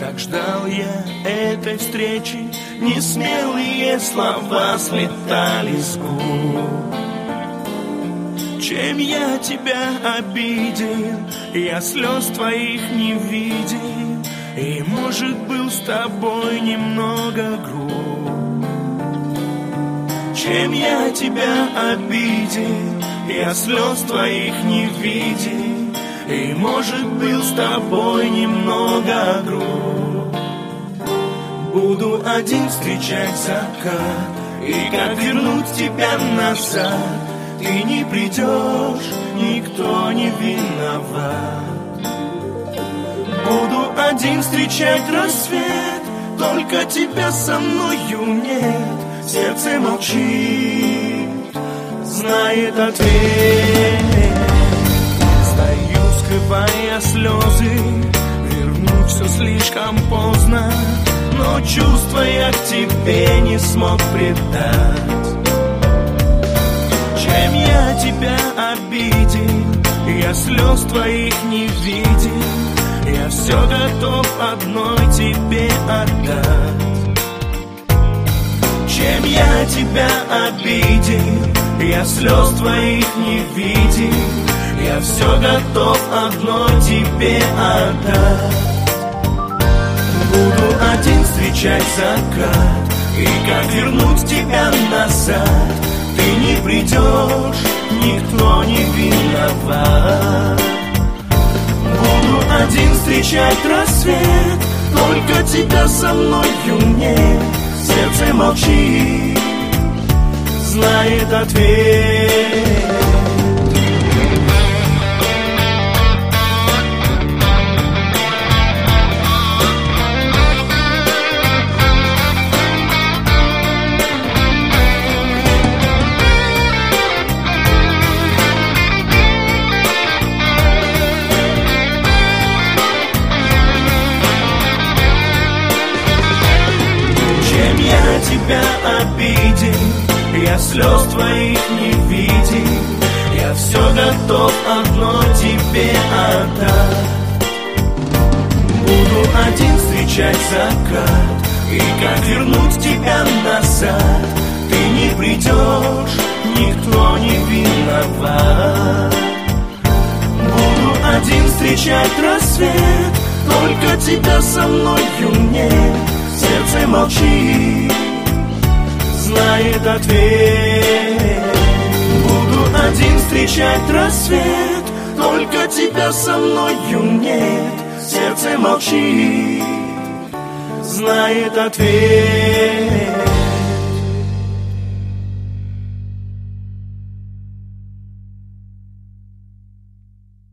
как ждал я этой встречи. Несмелые слова слетали с губ. Чем я тебя обидел, я слез твоих не видел. И, может, был с тобой немного груб. Чем я тебя обидел, я слез твоих не видел и, может, был с тобой немного груб. Буду один встречать закат И как вернуть тебя назад? Ты не придешь, никто не виноват. Буду один встречать рассвет Только тебя со мною нет. Сердце молчит, знает ответ скрывая слезы Вернуть все слишком поздно Но чувства я к тебе не смог предать. Чем я тебя обидел Я слез твоих не видел. Я все готов одной тебе отдать. Чем я тебя обидел Я слез твоих не видел я все готов одно тебе отдать. Буду один встречать закат И как вернуть тебя назад? Ты не придешь, никто не виноват. Буду один встречать рассвет Только тебя со мною нет. Сердце молчит, знает ответ Я слез твоих не видел Я все готов одно тебе отдать. Буду один встречать закат И как вернуть тебя назад? Ты не придешь, никто не виноват. Буду один встречать рассвет Только тебя со мною нет. Сердце молчит знает ответ. Буду один встречать рассвет Только тебя со мною нет. Сердце молчит, знает ответ